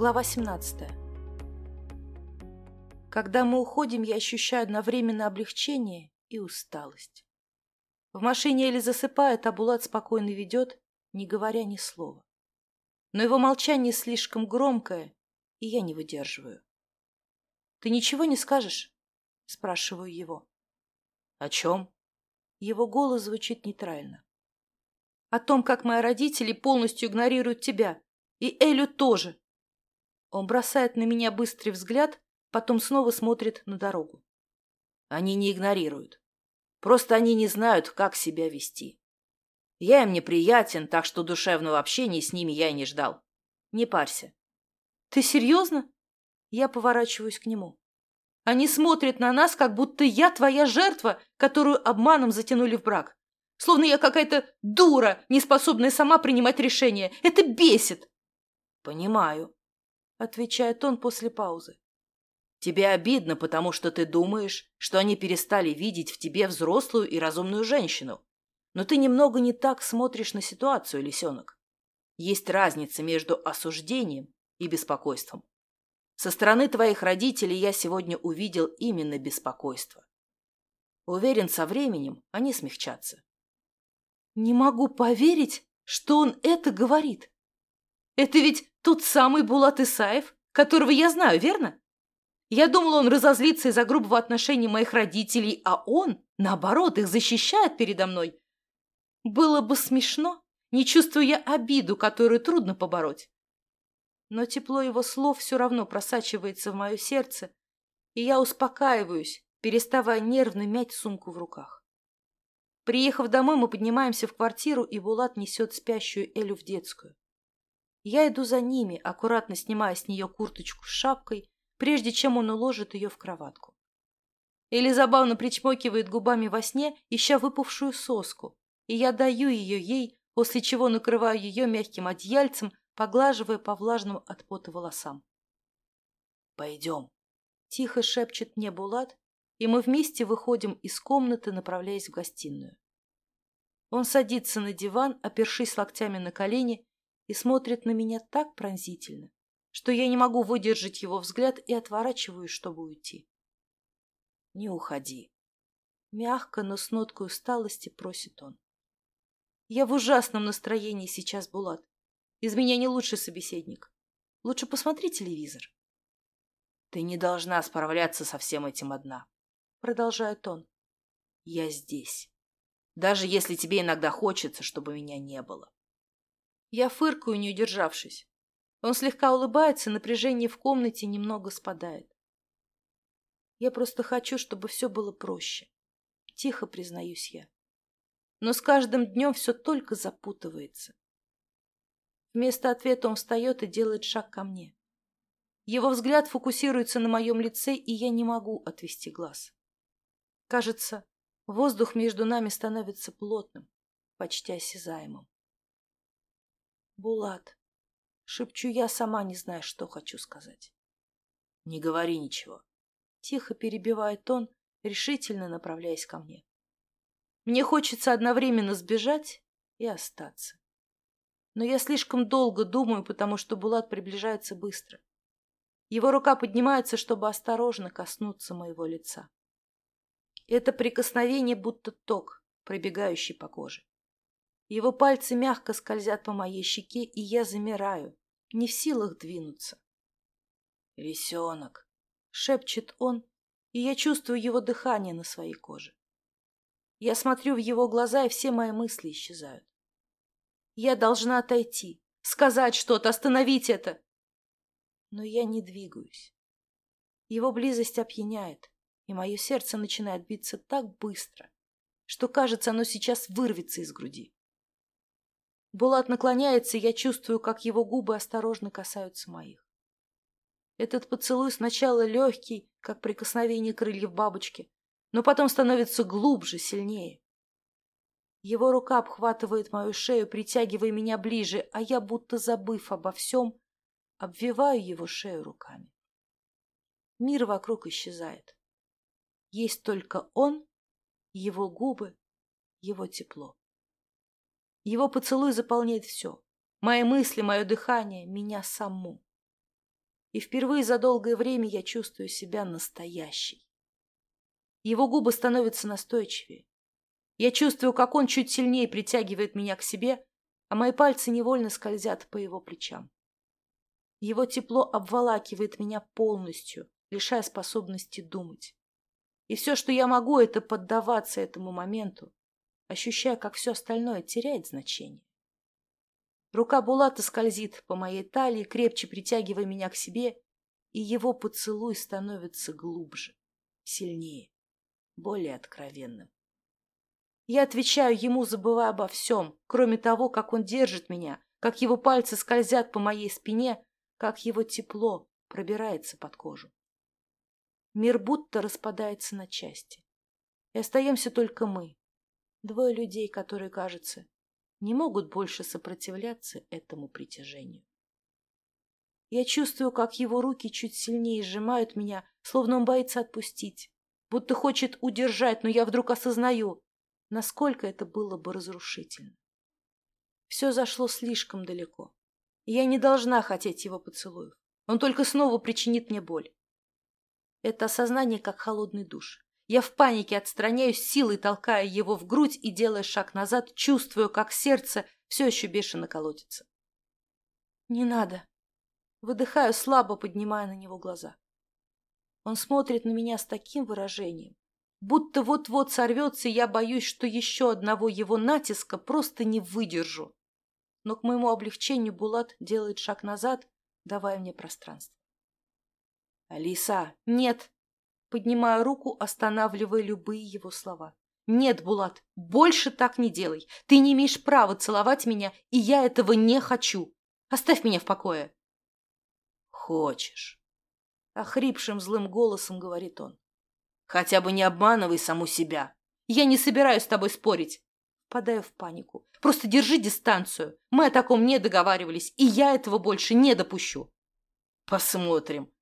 Глава 17. Когда мы уходим, я ощущаю одновременно облегчение и усталость. В машине Эли засыпает, а Булат спокойно ведет, не говоря ни слова. Но его молчание слишком громкое, и я не выдерживаю. «Ты ничего не скажешь?» – спрашиваю его. «О чем?» Его голос звучит нейтрально. «О том, как мои родители полностью игнорируют тебя. И Элю тоже. Он бросает на меня быстрый взгляд, потом снова смотрит на дорогу. Они не игнорируют. Просто они не знают, как себя вести. Я им неприятен, так что душевного общения с ними я и не ждал. Не парься. Ты серьезно? Я поворачиваюсь к нему. Они смотрят на нас, как будто я твоя жертва, которую обманом затянули в брак. Словно я какая-то дура, не способная сама принимать решения. Это бесит. Понимаю отвечает он после паузы. Тебе обидно, потому что ты думаешь, что они перестали видеть в тебе взрослую и разумную женщину. Но ты немного не так смотришь на ситуацию, лисенок. Есть разница между осуждением и беспокойством. Со стороны твоих родителей я сегодня увидел именно беспокойство. Уверен, со временем они смягчатся. Не могу поверить, что он это говорит. Это ведь тот самый Булат Исаев, которого я знаю, верно? Я думала, он разозлится из-за грубого отношения моих родителей, а он, наоборот, их защищает передо мной. Было бы смешно, не чувствуя обиду, которую трудно побороть. Но тепло его слов все равно просачивается в мое сердце, и я успокаиваюсь, переставая нервно мять сумку в руках. Приехав домой, мы поднимаемся в квартиру, и Булат несет спящую Элю в детскую. Я иду за ними, аккуратно снимая с нее курточку с шапкой, прежде чем он уложит ее в кроватку. Или забавно причмокивает губами во сне, ища выпавшую соску, и я даю ее ей, после чего накрываю ее мягким одеяльцем, поглаживая по влажным от пота волосам. «Пойдем», — тихо шепчет мне Булат, и мы вместе выходим из комнаты, направляясь в гостиную. Он садится на диван, опершись локтями на колени, и смотрит на меня так пронзительно, что я не могу выдержать его взгляд и отворачиваюсь, чтобы уйти. «Не уходи», — мягко, но с ноткой усталости просит он. «Я в ужасном настроении сейчас, Булат. Из меня не лучший собеседник. Лучше посмотри телевизор». «Ты не должна справляться со всем этим одна», — продолжает он. «Я здесь. Даже если тебе иногда хочется, чтобы меня не было. Я фыркаю, не удержавшись. Он слегка улыбается, напряжение в комнате немного спадает. Я просто хочу, чтобы все было проще. Тихо признаюсь я. Но с каждым днем все только запутывается. Вместо ответа он встает и делает шаг ко мне. Его взгляд фокусируется на моем лице, и я не могу отвести глаз. Кажется, воздух между нами становится плотным, почти осязаемым. Булат. Шепчу я, сама не знаю, что хочу сказать. Не говори ничего. Тихо перебивает он, решительно направляясь ко мне. Мне хочется одновременно сбежать и остаться. Но я слишком долго думаю, потому что Булат приближается быстро. Его рука поднимается, чтобы осторожно коснуться моего лица. Это прикосновение будто ток, пробегающий по коже. Его пальцы мягко скользят по моей щеке, и я замираю, не в силах двинуться. «Лисенок!» — шепчет он, и я чувствую его дыхание на своей коже. Я смотрю в его глаза, и все мои мысли исчезают. Я должна отойти, сказать что-то, остановить это. Но я не двигаюсь. Его близость опьяняет, и мое сердце начинает биться так быстро, что, кажется, оно сейчас вырвется из груди. Булат наклоняется, и я чувствую, как его губы осторожно касаются моих. Этот поцелуй сначала легкий, как прикосновение крыльев бабочки, но потом становится глубже, сильнее. Его рука обхватывает мою шею, притягивая меня ближе, а я, будто забыв обо всем, обвиваю его шею руками. Мир вокруг исчезает. Есть только он, его губы, его тепло. Его поцелуй заполняет все. Мои мысли, мое дыхание, меня саму. И впервые за долгое время я чувствую себя настоящей. Его губы становятся настойчивее. Я чувствую, как он чуть сильнее притягивает меня к себе, а мои пальцы невольно скользят по его плечам. Его тепло обволакивает меня полностью, лишая способности думать. И все, что я могу, это поддаваться этому моменту, ощущая, как все остальное теряет значение. Рука Булата скользит по моей талии, крепче притягивая меня к себе, и его поцелуй становится глубже, сильнее, более откровенным. Я отвечаю ему, забывая обо всем, кроме того, как он держит меня, как его пальцы скользят по моей спине, как его тепло пробирается под кожу. Мир будто распадается на части. И остаемся только мы, двое людей, которые, кажется, не могут больше сопротивляться этому притяжению. Я чувствую, как его руки чуть сильнее сжимают меня, словно он боится отпустить, будто хочет удержать, но я вдруг осознаю, насколько это было бы разрушительно. Все зашло слишком далеко. я не должна хотеть его поцелуев. Он только снова причинит мне боль. Это осознание как холодный душ. Я в панике отстраняюсь, силой толкая его в грудь и делая шаг назад, чувствую, как сердце все еще бешено колотится. «Не надо!» Выдыхаю слабо, поднимая на него глаза. Он смотрит на меня с таким выражением, будто вот-вот сорвется, и я боюсь, что еще одного его натиска просто не выдержу. Но к моему облегчению Булат делает шаг назад, давая мне пространство. «Алиса!» «Нет!» Поднимаю руку, останавливая любые его слова. «Нет, Булат, больше так не делай. Ты не имеешь права целовать меня, и я этого не хочу. Оставь меня в покое». «Хочешь?» — охрипшим злым голосом говорит он. Хотя бы не обманывай саму себя. Я не собираюсь с тобой спорить. Падаю в панику. Просто держи дистанцию. Мы о таком не договаривались, и я этого больше не допущу. Посмотрим.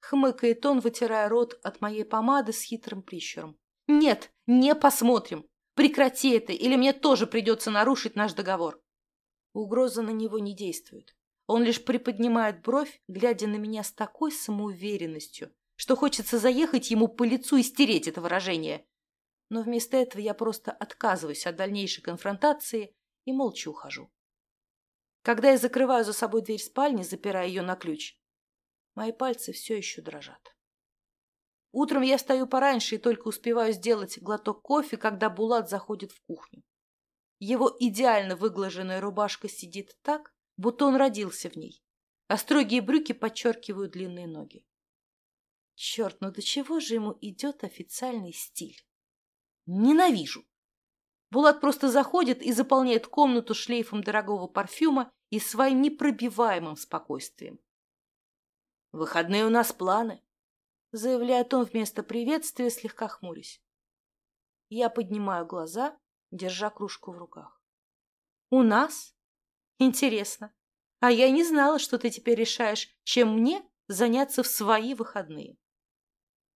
Хмыкает он, вытирая рот от моей помады с хитрым прищуром. Нет, не посмотрим. Прекрати это, или мне тоже придется нарушить наш договор. Угроза на него не действует. Он лишь приподнимает бровь, глядя на меня с такой самоуверенностью, что хочется заехать ему по лицу и стереть это выражение. Но вместо этого я просто отказываюсь от дальнейшей конфронтации и молча ухожу. Когда я закрываю за собой дверь спальни, запирая ее на ключ, мои пальцы все еще дрожат. Утром я стою пораньше и только успеваю сделать глоток кофе, когда Булат заходит в кухню. Его идеально выглаженная рубашка сидит так, будто он родился в ней, а строгие брюки подчеркивают длинные ноги. Черт, ну до чего же ему идет официальный стиль? Ненавижу. Булат просто заходит и заполняет комнату шлейфом дорогого парфюма и своим непробиваемым спокойствием. «Выходные у нас планы», — заявляет он вместо приветствия, слегка хмурясь. Я поднимаю глаза, держа кружку в руках. «У нас? Интересно. А я не знала, что ты теперь решаешь, чем мне заняться в свои выходные».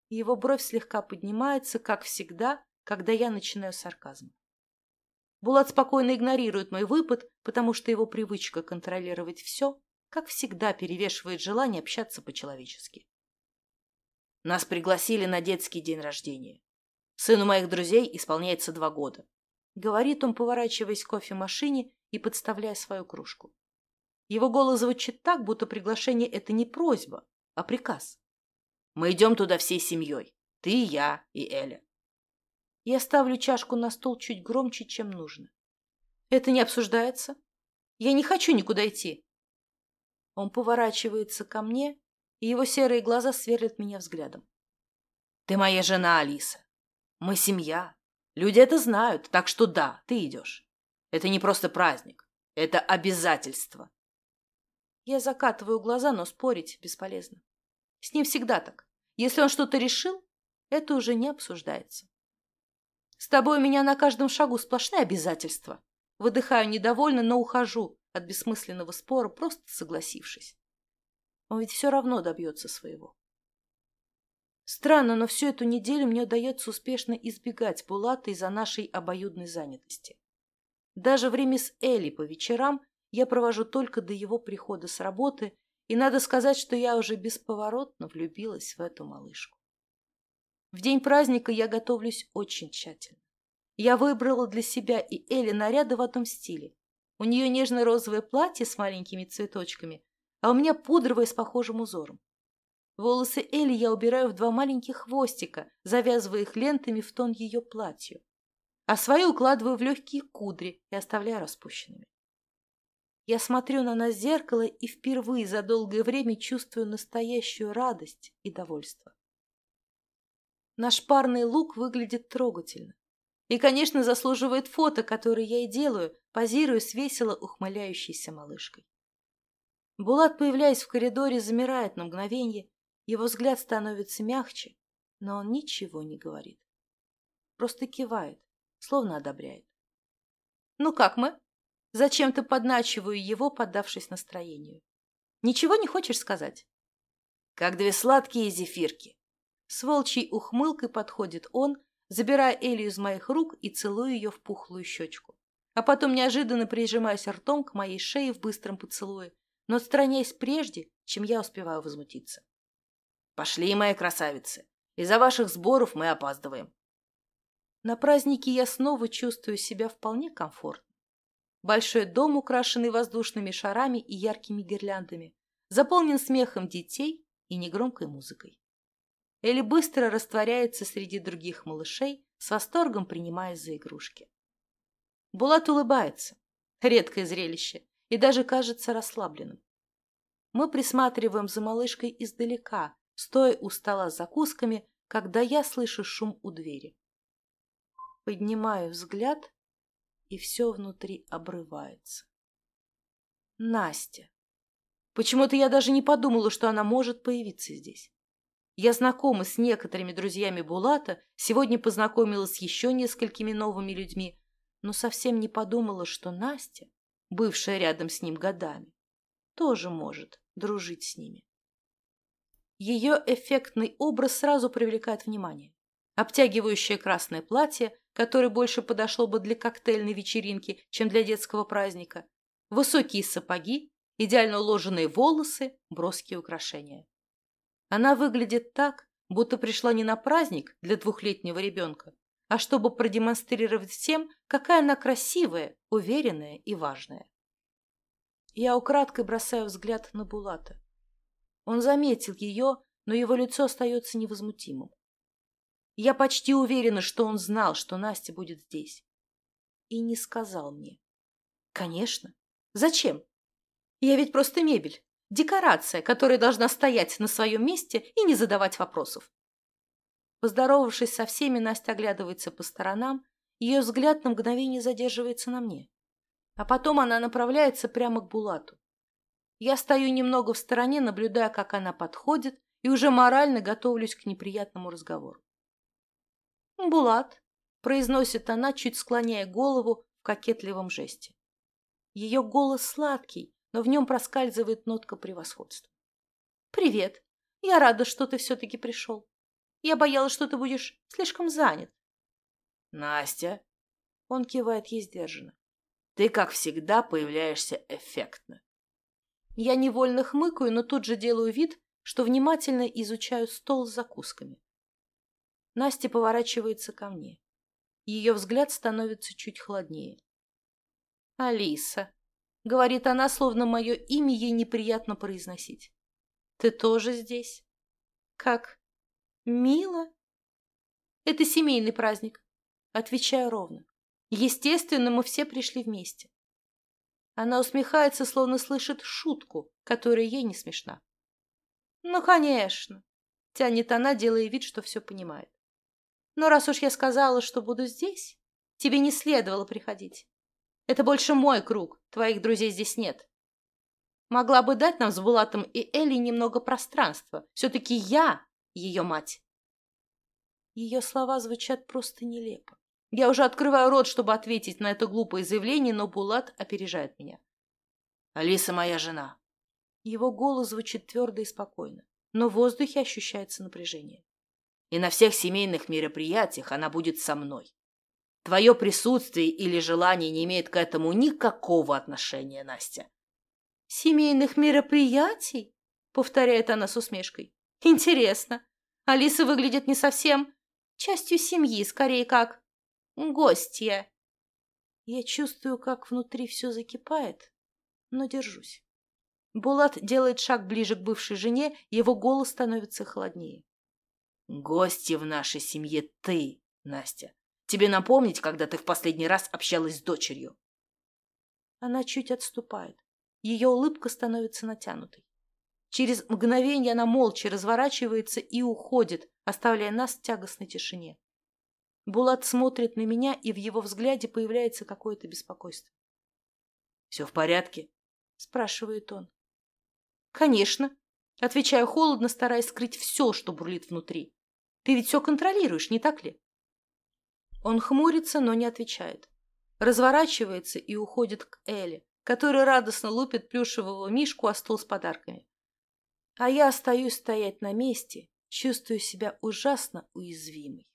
Его бровь слегка поднимается, как всегда, когда я начинаю сарказм. Булат спокойно игнорирует мой выпад, потому что его привычка контролировать все, как всегда, перевешивает желание общаться по-человечески. Нас пригласили на детский день рождения. Сыну моих друзей исполняется два года. Говорит он, поворачиваясь к кофемашине и подставляя свою кружку. Его голос звучит так, будто приглашение – это не просьба, а приказ. Мы идем туда всей семьей. Ты, я и Эля. Я ставлю чашку на стол чуть громче, чем нужно. Это не обсуждается? Я не хочу никуда идти. Он поворачивается ко мне, и его серые глаза сверлят меня взглядом. Ты моя жена, Алиса. Мы семья. Люди это знают, так что да, ты идешь. Это не просто праздник. Это обязательство. Я закатываю глаза, но спорить бесполезно. С ним всегда так. Если он что-то решил, это уже не обсуждается. С тобой у меня на каждом шагу сплошные обязательства. Выдыхаю недовольно, но ухожу от бессмысленного спора, просто согласившись. Он ведь все равно добьется своего. Странно, но всю эту неделю мне удается успешно избегать Булата из-за нашей обоюдной занятости. Даже время с Элли по вечерам я провожу только до его прихода с работы И надо сказать, что я уже бесповоротно влюбилась в эту малышку. В день праздника я готовлюсь очень тщательно. Я выбрала для себя и Элли наряды в одном стиле. У нее нежно-розовое платье с маленькими цветочками, а у меня пудровое с похожим узором. Волосы Элли я убираю в два маленьких хвостика, завязывая их лентами в тон ее платью, а свои укладываю в легкие кудри и оставляю распущенными. Я смотрю на нас в зеркало и впервые за долгое время чувствую настоящую радость и довольство. Наш парный лук выглядит трогательно. И, конечно, заслуживает фото, которое я и делаю, позируя с весело ухмыляющейся малышкой. Булат, появляясь в коридоре, замирает на мгновение, его взгляд становится мягче, но он ничего не говорит. Просто кивает, словно одобряет. «Ну как мы?» Зачем-то подначиваю его, поддавшись настроению. «Ничего не хочешь сказать?» «Как две сладкие зефирки». С волчьей ухмылкой подходит он, забирая Элю из моих рук и целую ее в пухлую щечку. А потом неожиданно прижимаясь ртом к моей шее в быстром поцелуе, но отстраняясь прежде, чем я успеваю возмутиться. «Пошли, мои красавицы! Из-за ваших сборов мы опаздываем!» На празднике я снова чувствую себя вполне комфортно. Большой дом, украшенный воздушными шарами и яркими гирляндами, заполнен смехом детей и негромкой музыкой. Элли быстро растворяется среди других малышей, с восторгом принимая за игрушки. Булат улыбается. Редкое зрелище. И даже кажется расслабленным. Мы присматриваем за малышкой издалека, стоя у стола с закусками, когда я слышу шум у двери. Поднимаю взгляд, и все внутри обрывается. Настя. Почему-то я даже не подумала, что она может появиться здесь. Я знакома с некоторыми друзьями Булата, сегодня познакомилась с еще несколькими новыми людьми, но совсем не подумала, что Настя, бывшая рядом с ним годами, тоже может дружить с ними. Ее эффектный образ сразу привлекает внимание. Обтягивающее красное платье, которое больше подошло бы для коктейльной вечеринки, чем для детского праздника, высокие сапоги, идеально уложенные волосы, броские украшения. Она выглядит так, будто пришла не на праздник для двухлетнего ребенка, а чтобы продемонстрировать всем, какая она красивая, уверенная и важная. Я украдкой бросаю взгляд на Булата. Он заметил ее, но его лицо остается невозмутимым. Я почти уверена, что он знал, что Настя будет здесь. И не сказал мне. Конечно. Зачем? Я ведь просто мебель. Декорация, которая должна стоять на своем месте и не задавать вопросов. Поздоровавшись со всеми, Настя оглядывается по сторонам, ее взгляд на мгновение задерживается на мне. А потом она направляется прямо к Булату. Я стою немного в стороне, наблюдая, как она подходит, и уже морально готовлюсь к неприятному разговору. «Булат», — произносит она, чуть склоняя голову в кокетливом жесте. Ее голос сладкий, но в нем проскальзывает нотка превосходства. «Привет. Я рада, что ты все-таки пришел. Я боялась, что ты будешь слишком занят». «Настя?» Он кивает ей сдержанно. «Ты, как всегда, появляешься эффектно». Я невольно хмыкаю, но тут же делаю вид, что внимательно изучаю стол с закусками. Настя поворачивается ко мне. Ее взгляд становится чуть холоднее. «Алиса», — говорит она, словно мое имя ей неприятно произносить. «Ты тоже здесь?» «Как? Мило?» «Это семейный праздник», — отвечаю ровно. «Естественно, мы все пришли вместе». Она усмехается, словно слышит шутку, которая ей не смешна. «Ну, конечно», — тянет она, делая вид, что все понимает. «Но раз уж я сказала, что буду здесь, тебе не следовало приходить. Это больше мой круг, твоих друзей здесь нет. Могла бы дать нам с Булатом и Элли немного пространства. Все-таки я ее мать. Ее слова звучат просто нелепо. Я уже открываю рот, чтобы ответить на это глупое заявление, но Булат опережает меня. «Алиса моя жена». Его голос звучит твердо и спокойно, но в воздухе ощущается напряжение. «И на всех семейных мероприятиях она будет со мной. Твое присутствие или желание не имеет к этому никакого отношения, Настя. Семейных мероприятий? повторяет она с усмешкой. Интересно. Алиса выглядит не совсем частью семьи, скорее как гостья. Я чувствую, как внутри все закипает, но держусь. Булат делает шаг ближе к бывшей жене, его голос становится холоднее. «Гостья в нашей семье ты, Настя. Тебе напомнить, когда ты в последний раз общалась с дочерью?» Она чуть отступает. Ее улыбка становится натянутой. Через мгновение она молча разворачивается и уходит, оставляя нас в тягостной тишине. Булат смотрит на меня, и в его взгляде появляется какое-то беспокойство. «Все в порядке?» – спрашивает он. «Конечно», – отвечаю холодно, стараясь скрыть все, что бурлит внутри. «Ты ведь все контролируешь, не так ли?» Он хмурится, но не отвечает. Разворачивается и уходит к Эле, который радостно лупит плюшевого мишку о стол с подарками. А я остаюсь стоять на месте, чувствую себя ужасно уязвимой.